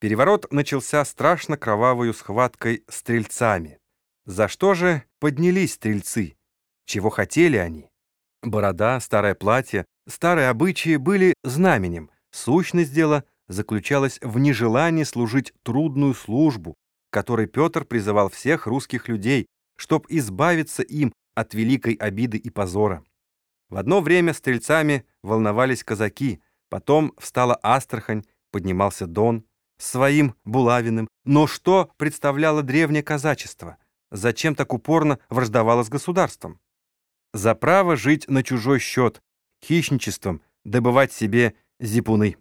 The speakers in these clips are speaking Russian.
Переворот начался страшно кровавою схваткой стрельцами. За что же поднялись стрельцы? Чего хотели они? Борода, старое платье, старые обычаи были знаменем. Сущность дела заключалась в нежелании служить трудную службу, которой Петр призывал всех русских людей, чтоб избавиться им от великой обиды и позора. В одно время стрельцами волновались казаки, потом встала Астрахань, поднимался Дон, своим Булавиным. Но что представляло древнее казачество? Зачем так упорно враждовало с государством? За право жить на чужой счет, хищничеством добывать себе зипуны.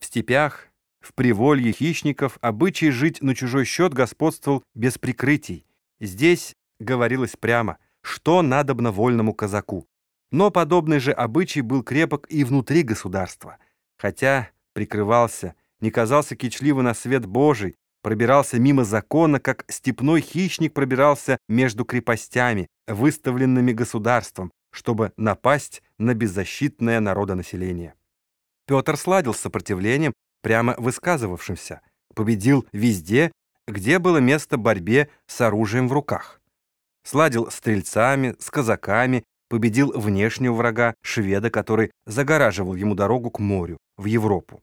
В степях, в приволье хищников обычай жить на чужой счет господствовал без прикрытий. Здесь говорилось прямо, что надобно вольному казаку. Но подобный же обычай был крепок и внутри государства, хотя прикрывался не казался кичливо на свет Божий, пробирался мимо закона, как степной хищник пробирался между крепостями, выставленными государством, чтобы напасть на беззащитное народонаселение. Петр сладил с сопротивлением, прямо высказывавшимся, победил везде, где было место борьбе с оружием в руках. Сладил с стрельцами, с казаками, победил внешнего врага, шведа, который загораживал ему дорогу к морю, в Европу.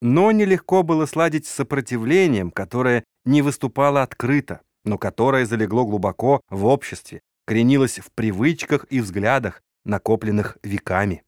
Но нелегко было сладить с сопротивлением, которое не выступало открыто, но которое залегло глубоко в обществе, коренилось в привычках и взглядах, накопленных веками.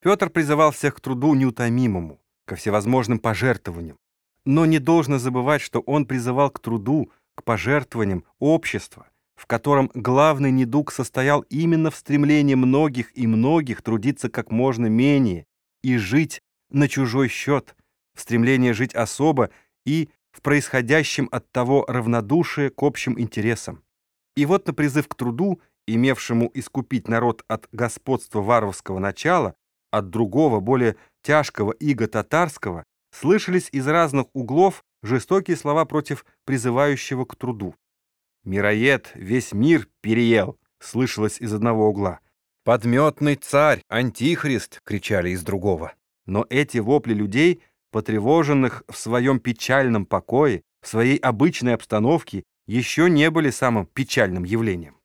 Петр призывал всех к труду неутомимому, ко всевозможным пожертвованиям. Но не должно забывать, что он призывал к труду, к пожертвованиям общества, в котором главный недуг состоял именно в стремлении многих и многих трудиться как можно менее и жить на чужой счет, в стремлении жить особо и в происходящем от того равнодушие к общим интересам. И вот на призыв к труду, имевшему искупить народ от господства варварского начала, от другого, более тяжкого иго татарского, слышались из разных углов жестокие слова против призывающего к труду. «Мироед весь мир переел», — слышалось из одного угла. «Подметный царь, антихрист!» — кричали из другого. Но эти вопли людей потревоженных в своем печальном покое, в своей обычной обстановке, еще не были самым печальным явлением.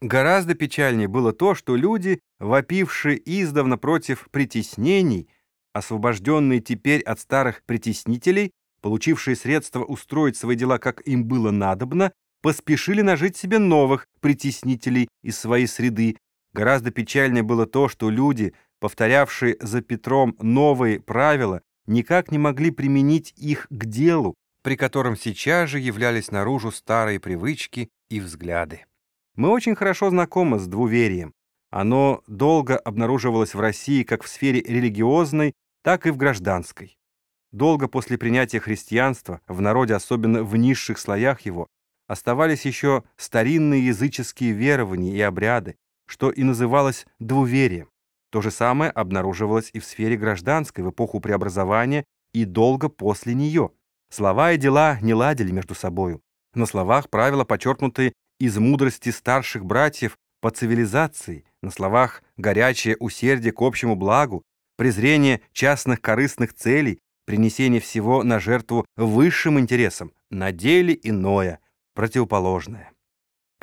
Гораздо печальнее было то, что люди, вопившие издавна против притеснений, освобожденные теперь от старых притеснителей, получившие средства устроить свои дела, как им было надобно, поспешили нажить себе новых притеснителей из своей среды. Гораздо печальнее было то, что люди, повторявшие за Петром новые правила, никак не могли применить их к делу, при котором сейчас же являлись наружу старые привычки и взгляды. Мы очень хорошо знакомы с двуверием. Оно долго обнаруживалось в России как в сфере религиозной, так и в гражданской. Долго после принятия христианства, в народе, особенно в низших слоях его, оставались еще старинные языческие верования и обряды, что и называлось двуверием. То же самое обнаруживалось и в сфере гражданской в эпоху преобразования и долго после нее. Слова и дела не ладили между собою. На словах правила, подчеркнутые из мудрости старших братьев по цивилизации, на словах горячее усердие к общему благу, презрение частных корыстных целей, принесение всего на жертву высшим интересам, на деле иное, противоположное.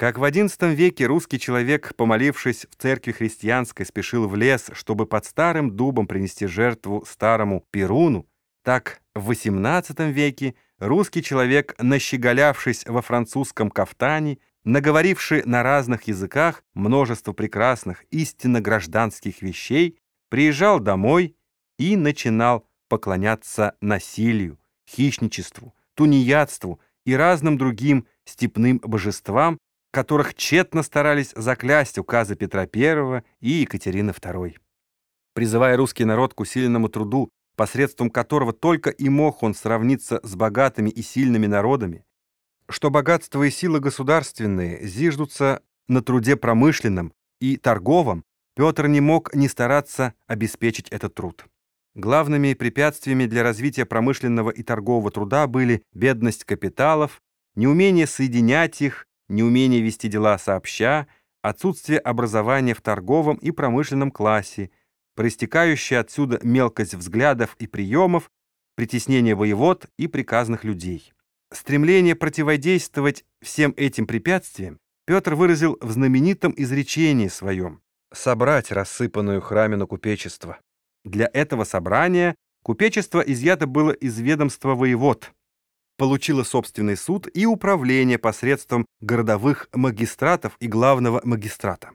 Как в XI веке русский человек, помолившись в церкви христианской, спешил в лес, чтобы под старым дубом принести жертву старому Перуну, так в XVIII веке русский человек, нащеголявшись во французском кафтане, наговоривший на разных языках множество прекрасных истинно гражданских вещей, приезжал домой и начинал поклоняться насилию, хищничеству, тунеядству и разным другим степным божествам, которых тщетно старались заклясть указы Петра I и Екатерины II. Призывая русский народ к усиленному труду, посредством которого только и мог он сравниться с богатыми и сильными народами, что богатство и силы государственные зиждутся на труде промышленном и торговом, Петр не мог не стараться обеспечить этот труд. Главными препятствиями для развития промышленного и торгового труда были бедность капиталов, неумение соединять их неумение вести дела сообща, отсутствие образования в торговом и промышленном классе, проистекающая отсюда мелкость взглядов и приемов, притеснение воевод и приказных людей. Стремление противодействовать всем этим препятствиям Петр выразил в знаменитом изречении своем «собрать рассыпанную храмину купечества». Для этого собрания купечество изъято было из ведомства воевод, получило собственный суд и управление посредством городовых магистратов и главного магистрата.